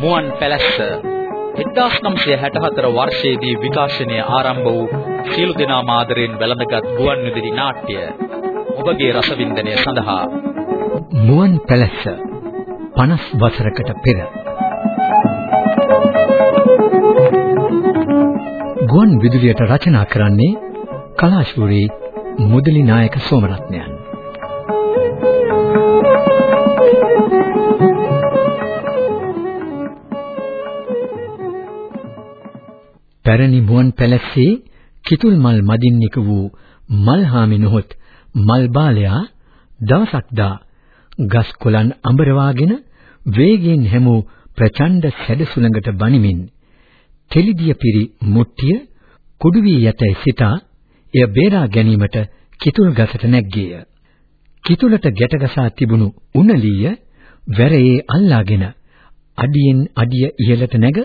මුවන් පැලැස්ස 1964 වර්ෂයේදී විකාශනය ආරම්භ වූ සියලු දෙනා මාදරෙන් වැළඳගත් ගුවන් විදුලි නාට්‍ය ඔබගේ රසවින්දනය සඳහා මුවන් පැලැස්ස 50 වසරකට පෙර ගුවන් විදුලියට රචනා කරන්නේ කලාශූරී මුදලි නායක සෝමරත්නයන්. පැරණි මුවන් පැලැස්සේ කිතුල් මල් මදින් නික වූ මල්හාමි නොහොත් මල් බාලයා දවසක් දා ගස් කොළන් අඹරවාගෙන වේගයෙන් හැමූ ප්‍රචණ්ඩ සැඩ සුළඟට බනිමින් තෙලිදිය පිරි මුට්ටිය කුඩු වී යතේ සිතා එය බේරා ගැනීමට කිතුල් ගසට නැග්ගේය. කිතුලට ගැටගසා තිබුණු උණලීය වැරේ අල්ලාගෙන අඩියෙන් අඩිය ඉහළට නැග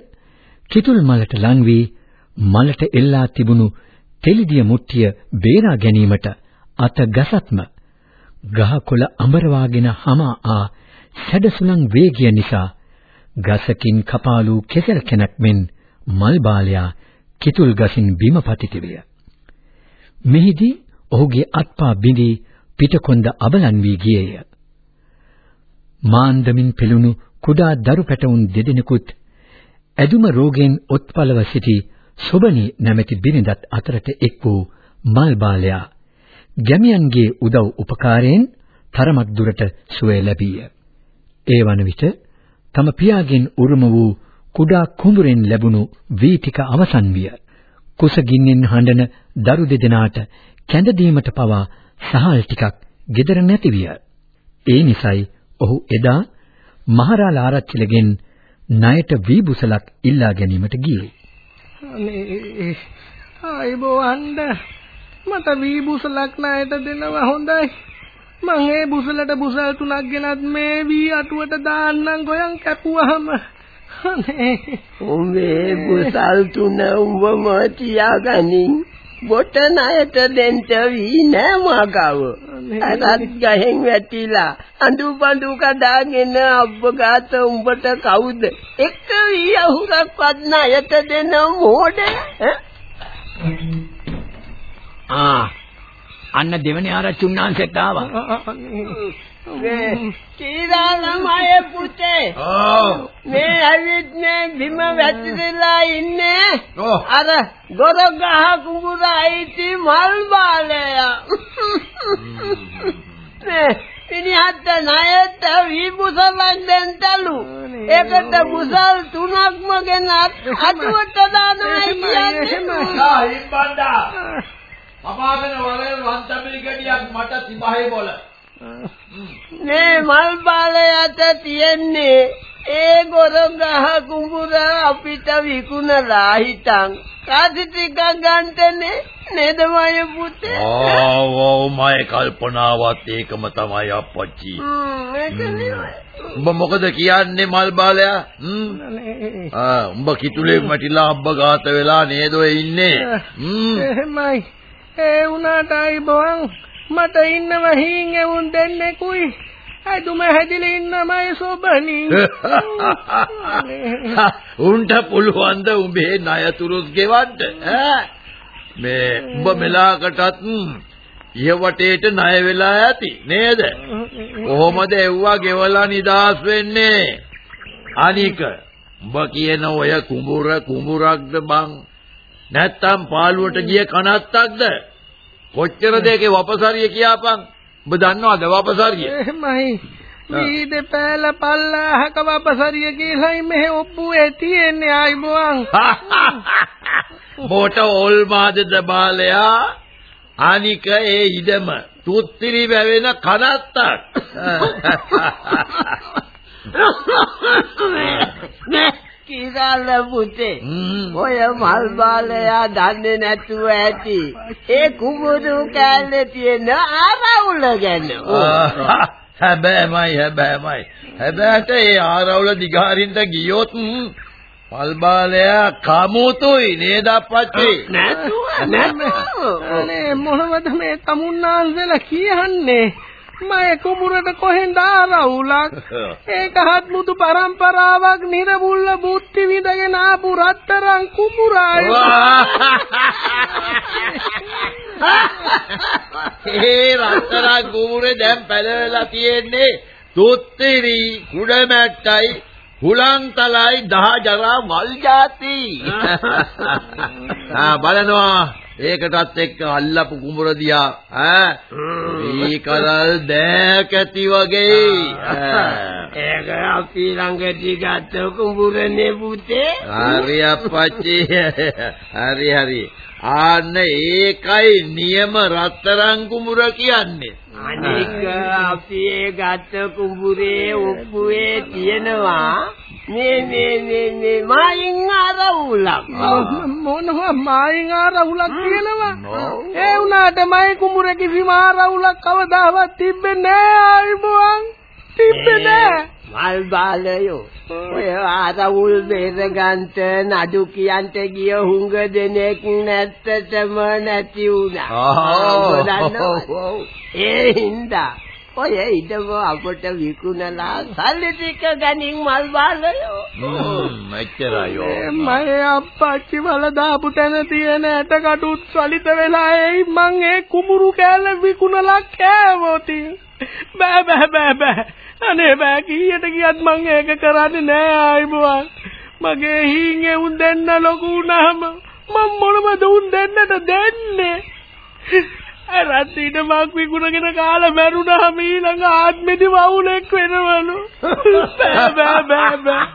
කිතුල් මලට ලං වී මලට එල්ලා තිබුණු තෙලිදිය මුට්ටිය බේරා ගැනීමට අත ගසත්ම ගහකොළ අඹරවාගෙන hama ආ සැඩසුලං වේගය නිසා ගසකින් කපාලු කෙසෙල් කෙනක් මෙන් මල් බාලයා කිතුල් ගසින් බිම පතිත විය. මෙහිදී ඔහුගේ අත්පා බිඳී පිටකොන්ද අබලන් වී ගියේය. මාන්දමින් පෙළුණු කුඩා දරු පැටවුන් දෙදෙනෙකුත් ඇදුම රෝගයෙන් ඔත්පලව සිටි සොබනි නැමැති බිරිඳත් අතරට එක් වූ මල් බාලයා ගැමියන්ගේ උදව් උපකාරයෙන් තරමක් දුරට සුවය ලැබීය. ඒ වන විට තම පියාගෙන් උරුම වූ කුඩා කුඹුරෙන් ලැබුණු වී ටික අවසන් විය. කුසගින්නෙන් හඬන දරු දෙදෙනාට කැඳ දීමට පවා සහල් ටිකක් gedara නැති විය. ඒ නිසයි ඔහු එදා මහරාල ආරච්චිලගෙන් ණයට වී බුසලක් ඉල්ලා ගැනීමට ගියේ. අනේ ආයිබෝ අණ්ඩ මට වී බුසලක් ණයට දෙනවා හොඳයි. මං ඒ බුසලට බුසල් තුනක් ගෙනත් මේ වී අටුවට දාන්නම් ගොයන් කැපුවාම අනේ. උඹේ බුසල් තුන උඹම තියාගනින්. බොට ණයට දෙන්න වී නෑ මගව. අරත් ගහෙන් වැටිලා අඳු බඳු කඩාගෙන අබ්බගාත උඹට කවුද? එක්ක වී අහුරක්වත් ණයට දෙන මොඩ ආ අන්න දෙවනේ ආරච්චි උන්නාන්සෙත් ආවා කීරාලමයේ පුතේ. මේ ඇවිත් මේ බිම වැටිලා ඉන්නේ. අර ගොරගහ කුඹුර අයිති මල් බාලයා. පිනිහත් ණයට විබුසලක් දෙන්ටලු ඒකට බුසල් තුනක්ම ගෙන අටුවට දානවා කියන්නේ. ආ ඉම්බණ්ඩා අපාගෙන වලේ වන්තමිලි ගෙඩියක් මට තිබහේ බොල මේ මල් බාලයට තියෙන්නේ ඒ ගොරගහ කුඹුර අපිට විකුණලා හිටන්. කාසි ටිකක් ගන්නනේ නේද මය පුතේ? ආ ඔව් මයි කල්පනාවත් ඒකම තමයි අප්පච්චි. උඹ මොකද කියන්නේ මල් බාලයා? ආ උඹ කිතුලේ මැටිලා අබ්බ ගාත වෙලා නේද ඔය ඉන්නේ? හ්ම්? එහෙමයි. ඒ උනාට ආයිබෝන් මට ඉන්නව හීන් එවුන් දෙන්නෙකුයි. ඇදුම හැදිලා ඉන්නමයි සොබනි. උන්ට පුළුවන් ද උඹේ ණයතුරුස් ගෙවන්න ඈ? මේ උඹ මෙලාකටත් ඉහවටේට ණය වෙලා ඇති නේද? කොහොමද එව්වා ගෙවලා නිදාස් වෙන්නේ? අනික උඹ කියන ඔය කුඹුර කුඹුරක්ද බං? නැත්තම් පාළුවට ගිය කනත්තක්ද? කොච්චර දෙකේ වපසරිය කියාපන්? ඔබ දන්නවද වපසරිය? එහෙමයි. මේ දෙපැල පල්ලාහක වපසරිය කියලායි මෙහෙ ඔප්පුවේ තියෙන්නේ ආයිබෝන් බොට ඕල්මාදද බාලයා? අනික ඒ ඉඩම. තුත්තිරි වැවෙන කනත්තක් කිරාල පුතේ ඔය මල් බාලයා දන්නේ නැතුව ඇති. ඒ කුඹුරු කැලේ තියෙන ආරවුල ගැන. හැබෑමයි හැබෑමයි. හැබෑට ඒ ආරවුල දිගහරින්න ගියොත් මල් බාලයා කමුතුයි නේද අපච්චි නැතුව නැතුව. අනේ මොනවද මේ තමුන්නාන්සලා කියන්නේ මම කුඹුරට කොහෙන්ද ආරවුලක්? ඒකහත් මුතු පරම්පරාවක් නිරබුල්ල බුද්ධි විඳගෙන ආපු රත්තරන් කුඹුරයි. ඒ රත්තරන් කුඹුරේ දැන් පැලවෙලා තියෙන්නේ තුත්තිරි කුඩමැට්ටයි හුලංතලයි දහ ජරා මල් જાති ආ බලනවා ඒකටත් එක්ක අල්ලපු කුඹුර දියා ඈ? මේ කරල් දෑකැති වගේ. ඒක අපි ළඟදී ගත්ත කුඹුරනේ පුතේ. හරි අපච්චි හරි හරි. ආන්න ඒකයි නියම රත්තරන් කුඹුර කියන්නේ අනික අපි ඒ ගත්ත කුඹුරේ ඔප්පුවේ තියෙනවා. මේ මේ මේ මේ මායින් ආරවුලක්. මොනවා මායින් ආරවුලක් කියනවා? ඒ වුණාට මයි කුඹුර කිසිම ආරවුලක් කවදාවත් තිබ්බේ නෑ අයිබෝන් තිබ්බේ නෑ මල් බාලයෝ ඔය ආරවුල් බේරගන්ට නඩු කියන්ට ගිය හුඟ දෙනෙක් නැත්තටම නැති වුණා. ඒ හින්දා ඔය ඉදම අපට විකුණලා සල්ලි ටික ගනින් මල් බාලයෝ. හ්ම් එච්චරයි මගේ අප්පච්චි වල දාපු තැන තියෙන ඇට කටුත් සලිත වෙලා එයි මං ඒ කුඹුරු කෑල්ල විකුණලා කෑවොති බෑ බෑ බෑ බෑ. අනේ බෑ කීයට ගියත් මං ඒක කරන්නේ නෑ ආයිබුවන් මගේ හීන් එවුන් දෙන්න ලොකු වුණාම මම මොනවද උන් දෙන්නට දෙන්නේ? රත්තිට මක් විකුණගෙන කාලා මැරුණාම ඊළඟ ආත්මෙදි වවුලෙක් වෙනවලු. බෑ බෑ බෑ බෑ.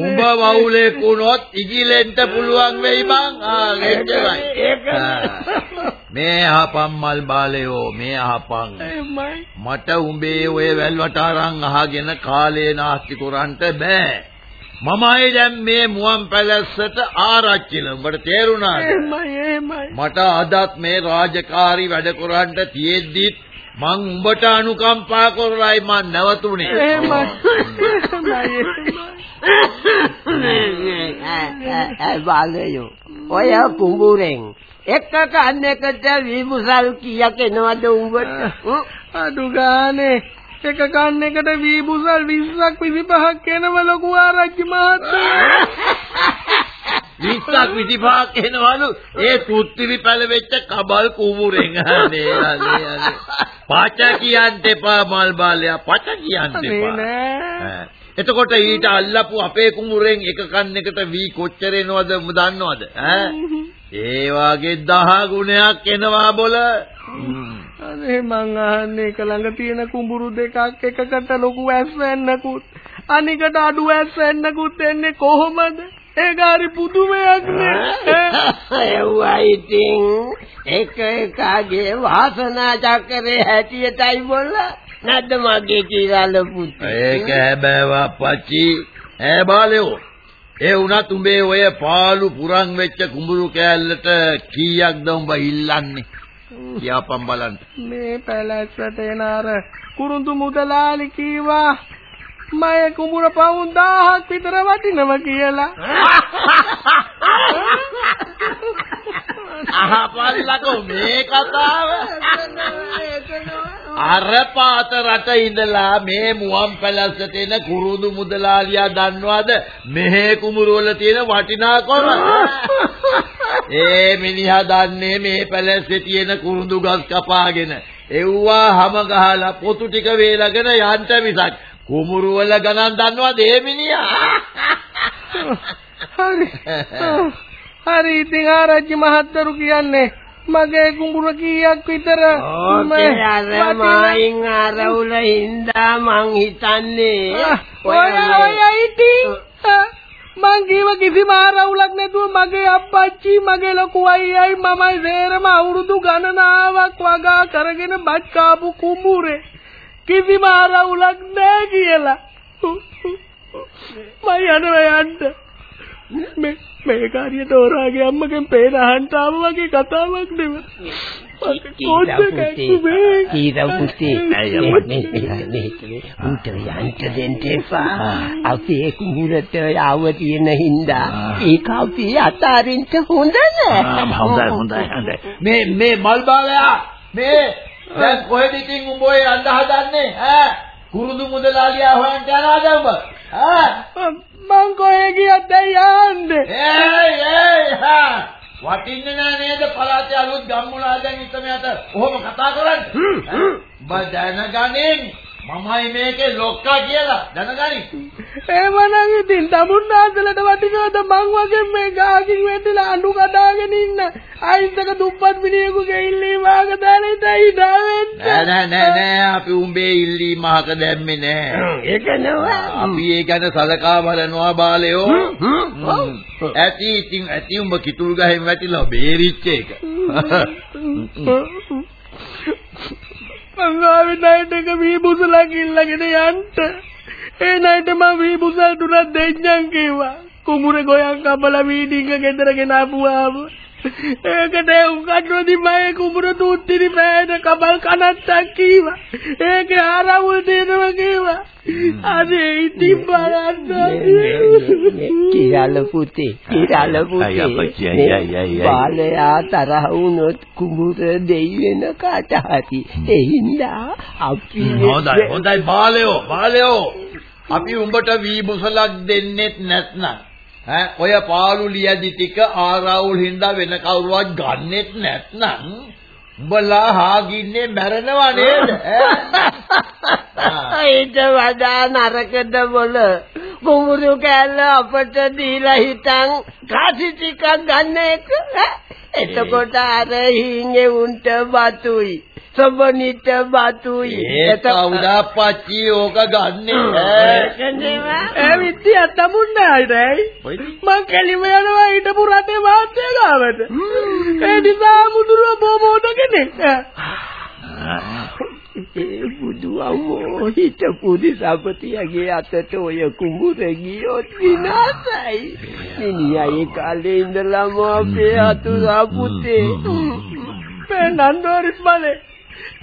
උඹ වවුලේ කුණොත් ඉගිලෙන්න පුළුවන් වෙයි බං. ආ එච්චරයි මේ අහපන් මල් බාලයෝ මේ අහපන් එමයි මට උඹේ ඔය වැල්වට අරන් අහගෙන කාලේ නාස්ති කරන්ට බෑ මමයි දැන් මේ මුවන් පැලැස්සට ආරච්චිල උඹට තේරුණාද මට අදත් මේ රාජකාරි වැඩ කරන්න තියෙද්දි මං උඹට අනුකම්පා කරලයි මං නැවතුනේ බාලයෝ ඔය කුඹුරෙන් එක කන්නකට විමුසල් කීයක් එනවද උඹට? අඩු ගානේ එක කන්නයකට වීබුසල් 20ක් 25ක් එනව ලොකු ආරච්චි මහත්තයා. 20ක් 25ක් එනවලු. ඒ තුත්තිරි පැලවෙච්ච කබල් කුඹුරෙන්. අනේ අනේ අනේ. පච කියන්න එපා මල් බාලයා. පච කියන්න අනේ එපා. එතකොට ඊට අල්ලපු අපේ කුඹුරෙන් එක කන්නයකට වී කොච්චර එනවද දන්නවද? ඈ? ඒ වාගේ දහ ගුණයක් එනවා බොල. අනේ මං අහන්නේ එක ළඟ තියෙන කුඹුරු දෙකක් එකකට ලොකු ඇස් වෙන්නකුත් අනිකට අඩු ඇස් වෙන්නකුත් එන්නේ කොහොමද? ඒක හරි පුදුමයක් නේ. එව්වා ඉතින්. එක එකගේ වාසනා චක්‍රේ හැටියටයි බොල්ල නැද්ද මගේ කිරාල පුතේ ඒක හැබෑව අපච්චි ඈ බාලයෝ ඒ වුණත් උඹේ ඔය පාළු පුරන් වෙච්ච කුඹුරු කෑල්ලට කීයක්ද උඹ ඉල්ලන්නේ? කියපම් බලන්න. මේ පැලැස්සට එන අර කුරුඳු මුදලාලි කීවා මය කුඹුර පවුන් 1000ක් විතර වටිනවා කියලා. අහපල්ලකෝ මේ කතාව. අර පාත රට ඉඳලා මේ මුවන් පැලැස්සට එන කුරුඳු මුදලාලියා දන්නවද? මෙහෙ කුඹුරු වල තියෙන වටිනාකම. ඒ මිනිහා දන්නේ මේ පැලැස්සේ තියෙන කුරුඳු ගස් කපාගෙන. එව්වා හැම ගහලා පොතු ටික වේලගෙන යන්ට මිසක් කුඹුරු වල ගණන් දන්නවද ඒ මිනිහා? හරි. හරි ඉතින් ආරච්චි මහත්තරු කියන්නේ මගේ කුඹුර කීයක් විතර? මායින් ආරවුල හින්දා මං හිතන්නේ ඔය ඔය ඉතින් මං කිව්ව කිසිම ආරවුලක් නැතුව මගේ අප්පච්චි මගේ ලොකු අයියයි මමයි සේරම අවුරුදු ගණනාවක් වගා කරගෙන බත් කාපු කුඹුරේ කිසිම ආරවුලක් නැහැ කියලා. මම යනවා යන්න. මේ මේ කාර්ය තෝරාගේ අම්මගෙන් පේන අහන්ට ආව වගේ කතාවක් නෙවෙයි. කීරා පුතේ. උන්ට යන්ට දෙන්න එපා. අපි ඒ කුඹුරට ආව තියෙන හින්දා. ඒක අපි අතාරින්න හොඳ නෑ. හොඳයි හොඳයි හොඳයි. මේ මේ මල් බාලයා මේ දැන් කොහෙද ඉතින් උඹ ඔය යන්න හදන්නේ? ඈ? කුරුදු මුදලාලියා හොයන්ට යනවාද උඹ. ඈ? මං කොහෙ ගියත් යන්නේ? ඒයි ඒයි හා. වටින්නේ නෑ නේද පළාතේ අලුත් ගම්මුලා දැන් ඉතමයට කොහොම කතා කරන්නේ? උඹ දැනගනින් මමයි මේකේ ලොක්කා කියලා දැනගනින් එහෙමනම් ඉතින් තමුන්නාන්සලට වටිනවද? මං වගේ මේ ගාකින් වැටිලා අඬු කඩාගෙන ඉන්න අයින්සක දුප්පත් මිනිහෙකුගේ ඉල්ලීම ආග දාලෙටයි දාවෙන්න නෑ නෑ නෑ නෑ. අපි උඹේ ඉල්ලීම අහක දැම්මේ නෑ. ඒක නෙවෙයි. අපි ඒ ගැන සලකා බලනවා බාලයෝ. ඇති ඉතින් ඇති උඹ කිතුල් ගහෙන් වැටිලා බේරිච්ච එක මං ආවේ නයිට් එක වී බුසලක් ඉල්ලගෙන යන්න. ඒ නයිට් මම වී බුසල් තුනක් දෙන්නම් කිව්වා. කුඹුරේ ගොයන් කපලා වී ඩිංග ගෙදර ගෙනාපුවාම ඒකට උගන්නෝදි මම කුඹුර තුත්තිරි පෑන කබල් කනත්තක් කීවා. ඒකේ ආරවුල් දෙනවා කිව්වා. අනේ ඉතින් බලන්න. කිරාල පුතේ අයිය. පුතේ. බාලයා තරහ වුණොත් කුඹුර දෙයි වෙන කාට හරි ඒ හින්දා අපි හොඳයි හොඳයි. බාලයෝ බාලයෝ. අපි උඹට වී බුසලක් දෙන්නෙත් නැත්නම් ඈ ඔය පාළු ලියදි ටික ආරවුල් හින්දා වෙන කවුරුවත් ගන්නෙත් නැත්නම් උඹලා හාගින්නේ මැරෙනවා නේද ඈ? ඊට වඩා නරකද බොල කුඹුරු කැල්ල අපට දීලා හිටන් කාසි ටිකක් ගන්න එක ඈ? එතකොට අර හිංගේ උන්ට බතුයි සොබනිට බතුයි ඒ කවුදා පච්චි ඕක ගන්නෙ ඈ? ඒ විත්තිය තමුන්නායිටයි මං කෙලිම යනවා හිටපු රටේ මාත්‍ය ගාවට. ඒ නිසා මුදුරුව බොමෝද කෙනෙක් ඒ බුදු අම්මෝ හිටපු දිසපතියගේ අතට ඔය කුඹුර ගියොත් විනාසයි. මිනිහා ඒ කාලේ ඉඳලම අපේ අතුරා පුතේ. මේ නන්දෝරිස් බලේ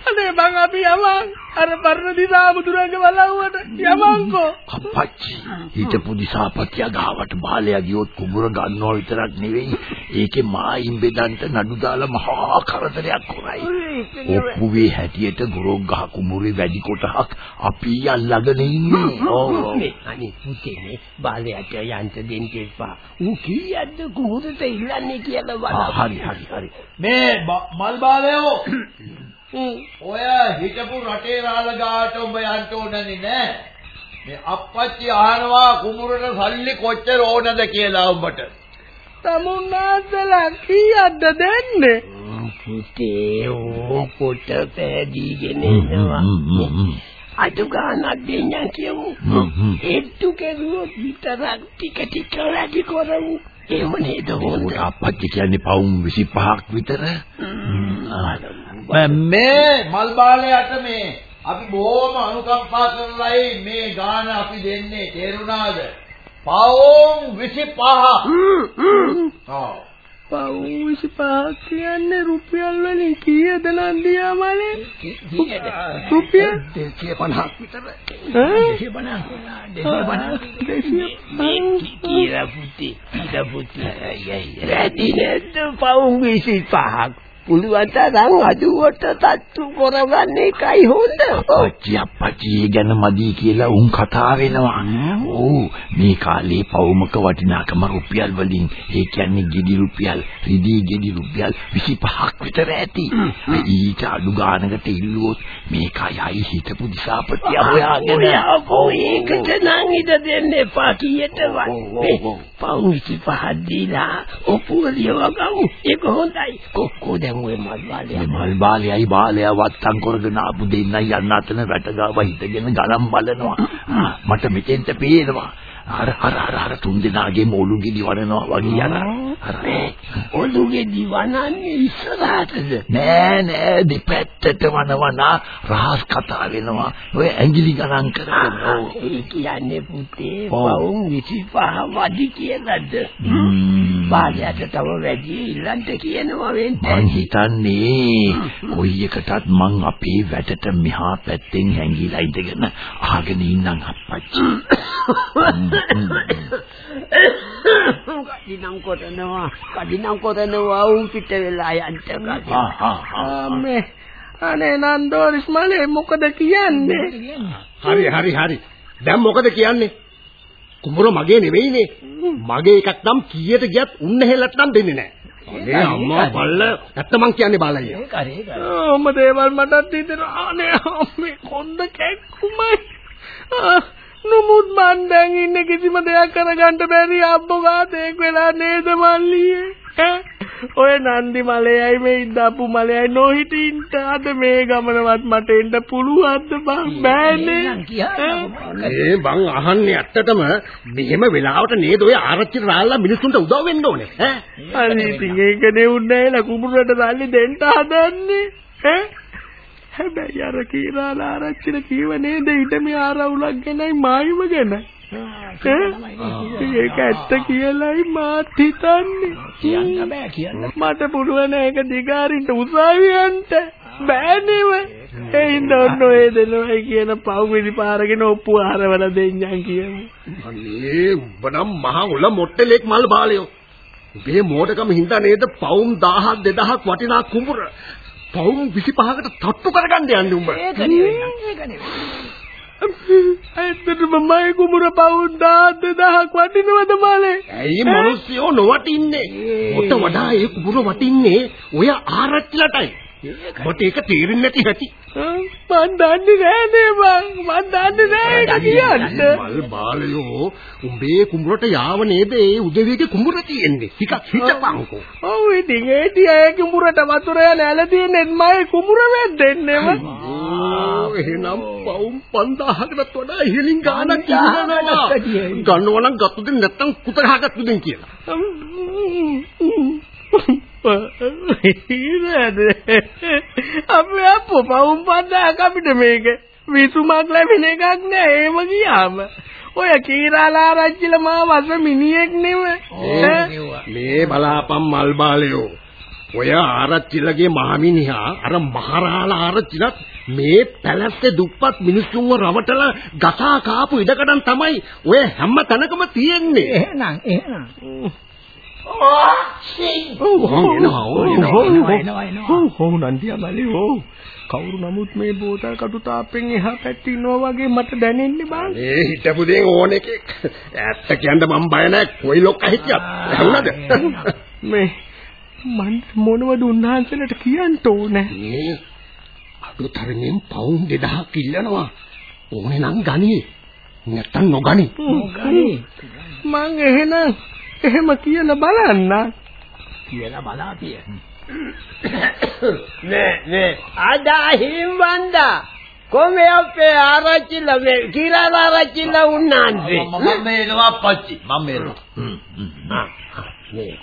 අනේ මං අපි යමන් අර පරණ දිසා මුදුරන්ගේ බලවුවට යමන්කෝ අපච්චි හිටපු දිසාපතියා ගාවට බාලයා ගියොත් කුඹුර ගන්නවා විතරක් නෙවෙයි. ඒකේ මායිම් බෙදන්ට නඩු දාලා මහා කරදරයක් කරයි ඔප්පුවේ හැටියට ගොරොක් ගහ කුඹුරේ වැඩි කොටහක් අපි අල්ලගෙන ඉන්නේ. මේ අනේ පුතේනේ බාලයට යන්න දෙන්න එපා. ඌ කීයක්ද කුඹුරට ඉල්ලන්නේ කියලා බලන්න. හරි හරි හරි. ම- මල් බාලයෝ ඔය හිටපු රටේ රාළගාට ඔබ යන්න ඕනනේ නෑ මේ අප්පච්චි අහනවා කුඹුරට සල්ලි කොච්චර ඕනද කියලා ඔබට තමුන්නාන්සලා කීයක්ද දෙන්නේ පුතේ ඕ පොට පෑදීගෙන එනවා. අඩු ගානක් දෙන්නම් කියමු. ඒත්තු කෙරුවොත් විතරක් ටික ටික වැඩි කරමු. එහෙම නේද හොඳ. අප්පච්චි කියන්නේ පවුම් 25ක් විතර මේ මල් බාලයට මේ අපි බොහොම අනුකම්පා කරලායි මේ ගාන අපි දෙන්නේ තේරුණාද පවුම් 25 ඔව් පවුසි පහක් කියන්නේ රුපියල් වලින් කීයද නන්දියා මලේ රුපියල් 250ක් විතර. ඈ? 250 කීලා පුතේ කීලා පුතේ රැදි නැද්ද පවුම් 25ක් පුළුවන් තරම් අඩුවට තට්ටු කරගන්න එකයි හොඳ. අපච්චි ඒ ගැන මදි කියලා උන් කතා වෙනවා. ඔව් මේ කාලේ පවුමක වටිනාකම රුපියල් වලින් ඒ කියන්නේ ගෙඩි රුපියල්, රිදී ගෙඩි රුපියල් 25ක් විතර ඇති. ඊට අඩු ගානකට ඉල්ලුවොත් මේකයි හිටපු දිසාපතිය හොයාගෙන ඔය ඒකට නම් ඉඩ දෙන්න එපා කීයටවත්. පවුම් 25ක් දීලා ඔපුවලියව ගමු. ඒක හොඳයි. කොක්කෝ දැන් ඔය මල් මේ බාලයා මල් බාලයයි බාලයා වත්තම් කරගෙන ආපු දෙන්නයි යන්න අතන වැටගාව හිටගෙන ගලම් බලනවා. ආ, මට මෙතෙන්ට පේනවා. අර අර අර අර තුන් දෙනාගේ මොළු ගිලි වරනවා වගේ අර අර ඔළුගේ දිවනන්නේ ඉස්සරහටද? නෑ නෑ දෙපැත්තට වනවනා රහස් කතා වෙනවා. ඔය ඇඟිලි ගණන් කරගෙන. ඒ කියන්නේ පුතේ. පවුම් 25 වැඩි කියලාද? බාලයට තව වැඩි ඉල්ලන්ට කියනවා වෙන්නේ. මං හිතන්නේ කොයි එකටත් මං අපේ වැටට මෙහා පැත්තෙන් හැංගිලා ඉඳගෙන අහගෙන ඉන්නම් අප්පච්චි. කඩිනම් කරනවා කඩිනම් කරනවා උන් පිට වෙලා යන්න කලින්. ආ ආ ආ. මේ අනේ නන්දෝරිස් මලේ මොකද කියන්නේ? හරි හරි හරි. දැන් මොකද කියන්නේ? කුඹුර මගේ නෙවෙයිනේ. මගේ එකක් නම් කීයට ගියත් උන්න හෙලට නම් දෙන්නේ නැහැ. අනේ අම්මා බල්ල ඇත්ත මං කියන්නේ බාලయ్య. ඔහොම දේවල් මටත් හිතෙනවා. අනේ අම්මේ කොන්ද කැක්කුමයි. නමුත් මන් දැන් ඉන්නේ කිසිම දෙයක් කරගන්න බැරි අම්බෝ ගාතේක් වෙලා නේද මල්ලියේ? ඈ? ඔය නන්දි මලයයි මේ ඉද්දාපු මලයයි නොහිටින්ට අද මේ ගමනවත් මට එන්න පුළුවන්ද බං? බෑනේ මේ බං අහන්නේ ඇත්තටම මෙහෙම වෙලාවට නේද ඔය ආරච්චි රාල්ලා මිනිස්සුන්ට උදව් වෙන්න ඕනේ. ඈ? අනේ ඉතින් ඒකනේ උන්නේ නැහැ කුඹුරට සල්ලි දෙන්න හදන්නේ. ඈ හැබැයි අර කීරාලා ආරච්චිල කීව නේද? ඊට මේ ආරවුලක් ගැනයි මායිම ගැන. ඒක ඇත්ත කියලායි මාත් හිතන්නේ. කියන්න බෑ කියන්න මට පුළුවන් ඒක දිගාරින්ට උසාවියන්ට. බෑනේව ඒ හින්දා ඔන්න ඔය දෙනවයි කියන පව්විලි පාරගෙන ඔප්පු ආරවල දෙන්නම් කියමු. අනේ උඹ නම් මහ උල මොට්ටලෙක් මල් බාලයෝ උඹේ මෝඩකම හින්දා නේද පවුම් 1000 2000ක් වටිනා කුඹුර පවුම් 25කට තට්ටු කරගන්න යන්නේ උඹ ඒක නෙවෙයි ඒක නෙවෙයි ඇත්තටම මයි කුඹුර පවුන් 10000ක් වටිනවද මාලේ? ඇයි මිනිස්සුયો නොවටින්නේ? ඔත වඩා ඒ කුඹුර වටින්නේ ඔය ආරච්චිලටයි. මට ඒක තේරෙන්නේ නැති හැටි. මන් දන්නේ නෑනේ බං. මන් දන්නේ නෑ ඒක කියන්න. මල් බාලයෝ උඹේ කුඹුරට යාව නේද ඒ උදවියගේ කුඹුර තියෙන්නේ. ටිකක් හිතපන්කෝ. ඔව් ඉතින් ඒ තියා කුඹුරට වතුර යන ඇල තියෙන්නේ මයි කුඹුර වැද්දෙන්නේම. එහෙනම් පවුම් 5000කටත් වඩා ඉහළින් ගානක් ඉන්නනවා. ගන්නවා නම් ගත්තු දෙන්න නැත්තම් කුත ගහගත්තු දෙන්න කියලා. ඊරද අපේ අප්පෝ පවුම් 5000ක් අපිට මේක විසුමක් ලැබෙන එකක් නෑ ඒව ගියාම. ඔය කීරාලා ආරච්චිල මා වස මිනිහෙක් නෙවෙයි මේ බලාපන් මල් බාලයෝ. ඔය ආරච්චිලගේ මහමිනිහා අර මහරාලා ආරච්චිලත් මේ පැලැස්සේ දුප්පත් මිනිස්සුන්ව රවටලා ගසා කාපු ඉඩකඩම් තමයි ඔය හැම තැනකම තියෙන්නේ. එහෙනම් එහෙනම් ඔව්. නන්දියා බලේ ඔව් කවුරු නමුත් මේ බෝතල් කටු තාප්පෙන් එහා පැත්තේ ඉන්නවා වගේ මට දැනෙන්නේ බං මේ හිටපු දේ ඕන එකෙක් ඇත්ත කියන්න මම බය නැහැ කොයි ලොක්ක හිටියත් ඇහුණද මේ මන් මොනවද උන්වහන්සේලට කියන්න ඕනේ මේ අඩුතරමින් පවුම් 2000ක් ඉල්ලනවා ඕනේ නම් ගනි නැත්තම් නොගනි මං එහෙනම් එහෙම කියලා බලන්න. කියලා බලාතිය. නේ නේ. අදා හිම්බන්දා කොමේ අපේ ආරච්චිල මේ කිරාල ආරච්චිල උන්නාන්සේ මම මේනවා පච්චි. මම මේනවා. නේ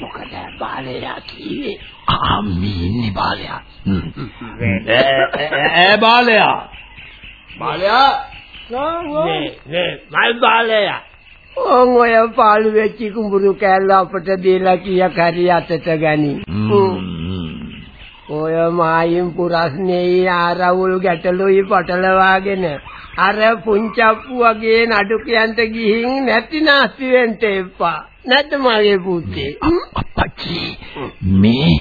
මොකද බාලයා කිව්වේ? ආමීනි බාලයා. ඈ බාලයා. බාලයා? නේ නේ. මල් බාලයා ඕන් ඔය පාළු වෙච්ච කුඹුරු කෑල්ල අපට දීලා කීයක් හරි අතට ගනි. ඔය මායිම් පුරස්නේ ආරවුල් ගැටලුයි පටලවාගෙන අර පුංචප්පු වගේ නඩු කියන්ට ගිහින් නැති නැස්ති වෙන්න එපා. නැත්ද මගේ පුතේ? අපච්චි මේ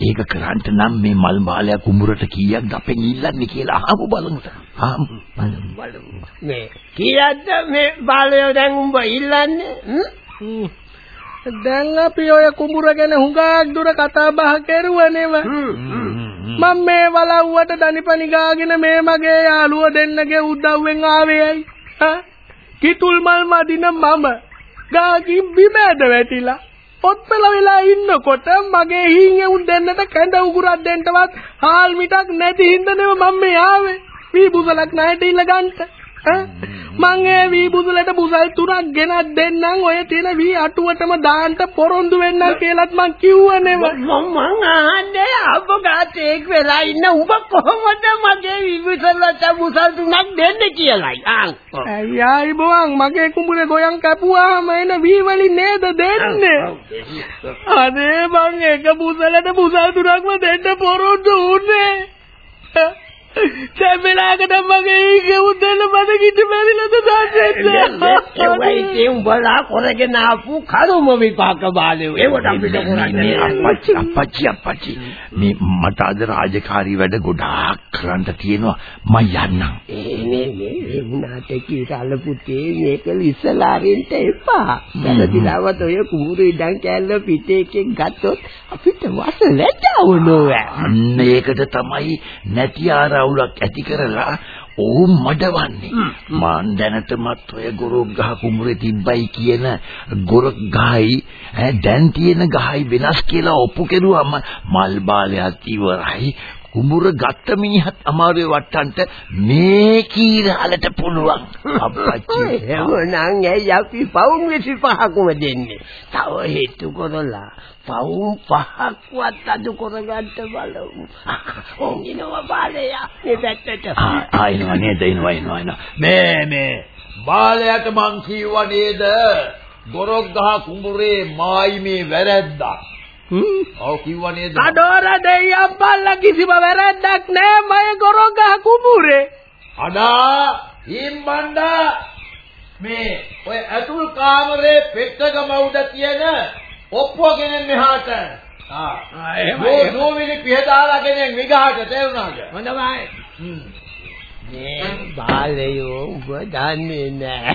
ඒක කරන්ට නම් මේ මල් මාලයා කුඹුරට කීයක් අපෙන් ඉල්ලන්නේ කියලා අහමු බලමු. මේ කීයක්ද මේ බාලයෝ දැන් උඹ ඉල්ලන්නේ? දැන් අපි ඔය කුඹුර ගැන හුඟක් දුර කතා බහ කරුවනේව. මම මේ වලව්වට දනිපනි ගාගෙන මේ මගේ යාළුව දෙන්නගේ උදව්වෙන් ආවේයි කිතුල් මල් මදින මම ගාකින් බිමෑද වැටිලා? පොත්පල වෙලා ඉන්නකොට මගේ හීන් එවුන් දෙන්නට කැඳ උගුරක් දෙන්නවත් හාල් මිටක් නැති හින්දානේ මම මේ ආවේ වී බුසලක් නැහැට ඉල්ල ගන්නට මං ඒ වී බුදුලට බුසල් තුනක් ගෙනත් දෙන්නම්. ඔය තියෙන වී අටුවටම දාන්න පොරොන්දු වෙන්නම් කියලාත් මං කිව්වනේව මම අහන්නේ අපගාතේක් වෙලා ඉන්න. උඹ කොහොමද මගේ විවිසලට බුසල් තුනක් දෙන්න කියලායි? ආ අයියයි බෝන් මගේ කුඹුරේ ගොයන් කැපුවාම එන වී වලින් නේද දෙන්නේ? අනේ මං එක බුසලට බුසල් තුනක්ම දෙන්න පොරොන්දු උන්නේ සැබලාකට මගේ ගෙවුදෙන කියලා මට කිට බැරිලද දාන්නේ ඒවයි උඹලා කරගෙන ආපු කරුම විපාක බාලයෝ. ඒවට අපිට කරන්නේ අප්පච්චි අප්පච්චි අප්පච්චි. මේ මට අද රාජකාරී වැඩ ගොඩාක් කරන්න තියෙනවා. මම යන්නම්. ඒනේ මේ වුණාට කීරාල පුතේ මේක ඉස්සලාරින්ට එපා. දැනදිලාවත් ඔය කුඹුරු ඉඩම් කෑල්ල පිටේකෙන් ගත්තොත් අපිට වස අන්න ඒකට තමයි නැති ආරවුලක් ඇති කරලා ඔහු මඩවන්නේ. මං දැනටමත් ඔය ගොරොක් ගහ කුඹුරේ තිබ්බයි කියන ගොරොක් ගහයි ඈ දැන් තියෙන ගහයි වෙනස් කියලා ඔප්පු කෙරුවම මල් බාලයත් ඉවරයි කුඹුර ගත්ත මිනිහත් අමාරුවේ වට්ටන්ට මේ කීරාලට පුළුවන් අප්පච්චි එහෙමනම් ඇයි අපි පවුම් 25ක්ම දෙන්නේ? තව හේතු කරලා පවුම් පහක්වත් අඩු කරගන්න බලමු. ඕනිනවා බාලයා මේ පැත්තට. ආයෙනවා නේද එනවා එනවා මේ මේ බාලයට මං කිව්වා නේද ගොරොක් ගහ කුඹුරේ මායි මේ වැරද්දා ඔව් කිව්වා නේද කඩෝර දෙයියන් බල්ලා කිසිම වැරැද්දක් නෑ මය ගොරොගහ කුඹුරේ අඩා හිම්බණ්ඩා මේ ඔය ඇතුල් කාමරේ පෙට්ටගම උඩ තියෙන ඔප්පුවගෙන මෙහාට ආ එහෙමයි. නෝමිලි පිහදාලා ගෙනෙන් විගහට තේරුණාද හොඳයි. මේ බාලයෝ උඹ දන්නේ නෑ.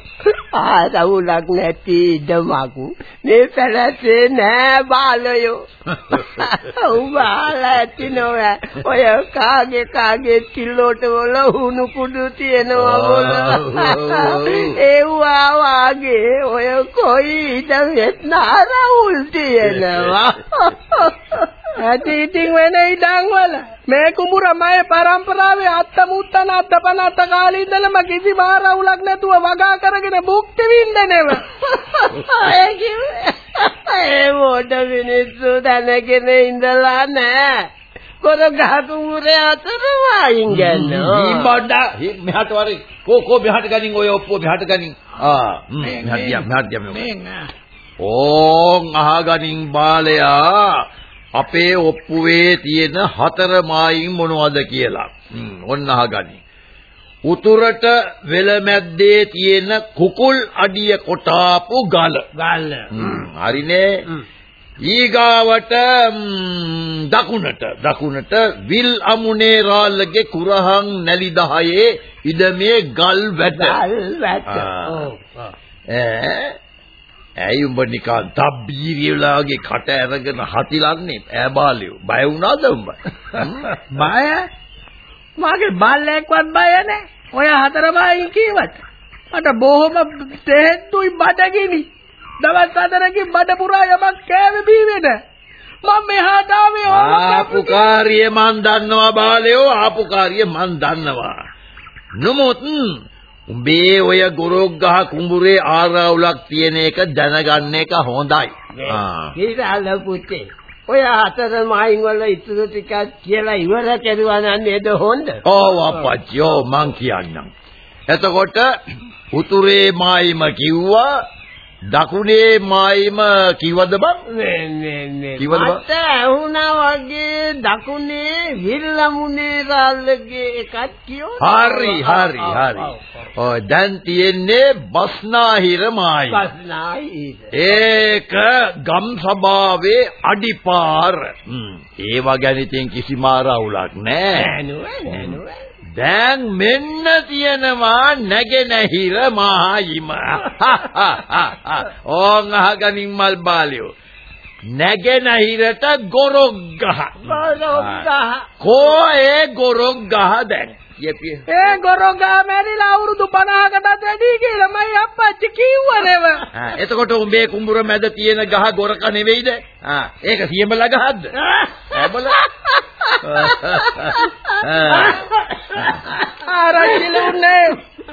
ආදවුලක් නැති ඉඩමක් මේ පැලසේ නෑ බාලයෝ. උඹ ආලා ඇති නොවැ. ඔය කාගේ කාගේ තිල්ලෝට වල හුණු කුඩු තියෙනවා වල. ඒවා වාගේ ඔය කොයි ඉඩමෙත් නාරවුල් තියෙනවා. ඇති ඉතින් වෙන ඉඩම් වල. මේ කුඹුර මය පරම්පරාවේ අත්ත මුත්තන අත්ත පන අත්ත කාලේ ඉඳලම කිසි මාරවුලක් නැතුව වගා කරගෙන භුක්ති විඳිනව. ඒ කිව්වේ? ඒ මොඩ මිනිස්සු දැනගෙන ඉඳලා නෑ. කොර ගහකුමුරේ අතර වයින් ගන්නවා. හිම්බණ්ඩා මෙහාට වරි කෝ කෝ මෙහාට ගනින් ඔය ඔප්පුව මෙහාට ගනින්. ආ මෙහාට ගියා මෙහාට ගියා ඕන් අහගනින් බාලයා අපේ ඔප්පුවේ තියෙන හතර මායින් මොනවද කියලා. ඔන්න අහගනි. උතුරට වෙලමැද්දේ තියෙන කුකුල් අඩිය කොටාපු ගල. ගල්ල හරිනේ. ඊගාවට දකුණට දකුණට විල් අමුනේ රාල්ලගේ කුරහන් නැලි 10 ඉදමේ ගල් වැට. ගල් වැට ආ. ඈ ඇයි උඹ නිකන් තබ්බීරියලාගේ කට ඇරගෙන හතිලන්නේ? ඈ බාලියෝ. බය වුණාද උඹ? බය. මගේ බල්ලෙක්වත් බය නැහැ. ඔය හතර බයින් කීවට මට බොහොම තෙහෙත්තුයි බඩගිනි. දවස් හතරකින් බඩ පුරා යමක් කෑවේ බීවේ නැහැ මම මෙහාට ආවේ ආපු කාර්යය මන් දන්නවා බාලියෝ. ආපු කාර්යය මන් දන්නවා. නමුත් උඹේ ඔය ගොරොක් ගහ කුඹුරේ ආරවුලක් තියෙන එක දැනගන්න එක හොඳයි. ආ. කීරාල පුතේ. ඔය හතර මායින් වල ඉතුරු ටිකක් කියලා ඉවර කෙරුවා නම් නේද හොඳ? ඔව් අපච්චි ඔව් මං කියන්නම්. එතකොට උතුරේ මායිම කිව්වා දකුණේ මායිම කිව්වද බං? නේ නේ නේ. කිව්වද බං? මට ඇහුණා වගේ දකුණේ විල්ලමුනේ රාල්ලගේ එකක් කියෝ. හරි හරි හරි. ඔය දැන් තියෙන්නේ බස්නාහිර මායි බස්නායි ඒක ගම් සභාවේ අඩිපාර. හ්ම්. ඒවා ගැන ඉතින් කිසිම ආරවුලක් නැහැ නෑනුව නෑනුව දැන් මෙන්න තියෙනවා නැගෙනහිර මහයිම. ඕන් අහගනින් මල් බාලියෝ. නැගෙනහිරට ගොරොක් ගහ. ගොරොක්ගහ කෝ ඒ ගොරොක් ගහ දැන්. යපිය. ඒ ගොරෝගා මැරිලා අවුරුදු 50කටත් වැඩි කියලා මයි අප්පච්චි කිව්වනේව ආ එතකොට උඹේ කුඹුර මැද තියෙන ගහ ගොරක නෙවෙයිද? ආ ඒක සියඹලා ගහක්ද? ඇබල. ආරච්චිලුන්නේ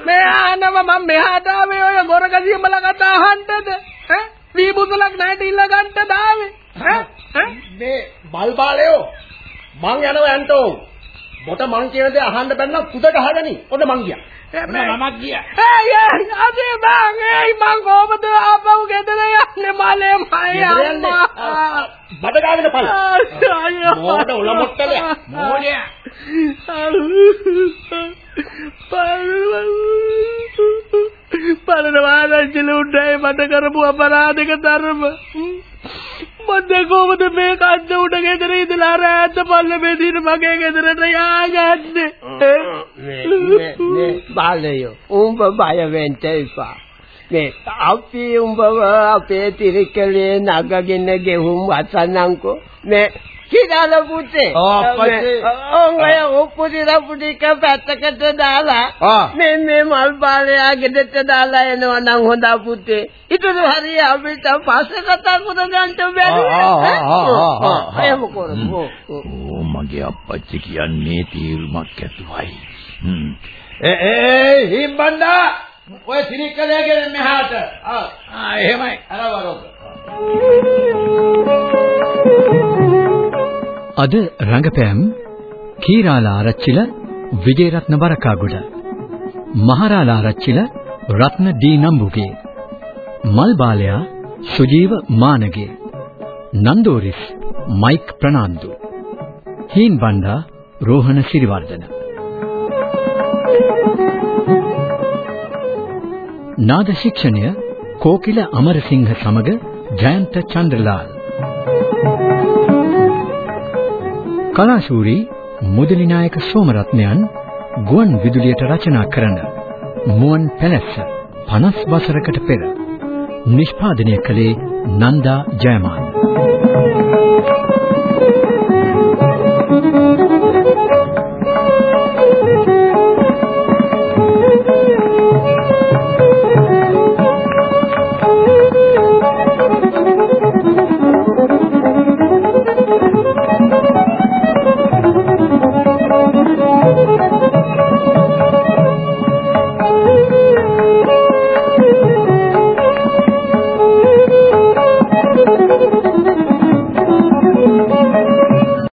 මේ ආනම මම මෙහාට ආවේ ඔය ගොරගසිය බල කතා අහන්නද ඈ වීබුසලක් නැට ඉල්ල ගන්නද ආවේ ඈ ඈ මේ බල්බාලයෝ මං යනවා යන්ටෝ මොට මං කියන දේ අහන්න බැන්නා කුඩ ගහගනි. ඔන්න මං ගියා. මමත් ගියා. අයියා අදේ බං ඒයි මං කොහමද ආපහු ගෙදර යන්නේ මලේ මයි අම්මා. බඩ ගාගෙන පල. මොඩ උල මුට්ටල. මොඩියා. පරණ වාදංචල උඩයි මට කරපු අපරාධක ධර්ම. මට කොහොමද මේ කද්ද උඩ ගෙදර ඉඳලා රැඳ පල්ල බෙදින මගේ ගෙදරට යාගන්නේ? නේ නේ බාලයෝ උඹ බය වෙන්න එපා. මේ අපි උඹව අපේ තිරිකලේ නගගෙන ගෙහුම් වසන්නම්කෝ. මේ කිදාල පුතේ. ඔංගය උපුටි රපුටික පැත්තකට දාලා. මේ මේ මල් බාලයා ගෙදරට දාලා එනවා නම් හොඳ පුතේ. ඊටු හරිය අපිට පස්සේ කතා කර ගන්න බැරි. ආ, ආ, ආ, ආ, ආ. එහෙම කරමු. ඕ මගේ අප්පච්චි කියන්නේ තීරුමක් ඇතුවයි. හ්ම්. ඒ ඒ හිම්බණ්ඩා ඔය සිරිකලේගෙන මෙහාට. ආ එහෙමයි. අර වරෝක. අද රංගපෑම් කීරාලා ආරච්චිල විජේරත්න බරකාගොඩ මහරාලා ආරච්චිල රත්න ඩී නම්බුගේ මල් බාලයා සුජීව මානගේ නන්දෝරිස් මයික් ප්‍රනාන්දු හීන් බණ්ඩා රෝහණ සිරිවර්ධන. නාද ශික්ෂණය කෝකිල අමරසිංහ සමග ජයන්ත චන්ද්‍රලාල්. කලාශූරී මුදලි නායක සෝමරත්නයන් ගුවන් විදුලියට රචනා කරන මුවන් පැලැස්ස 50 වසරකට පෙර නිෂ්පාදනය කළේ නන්දා ජයමාන.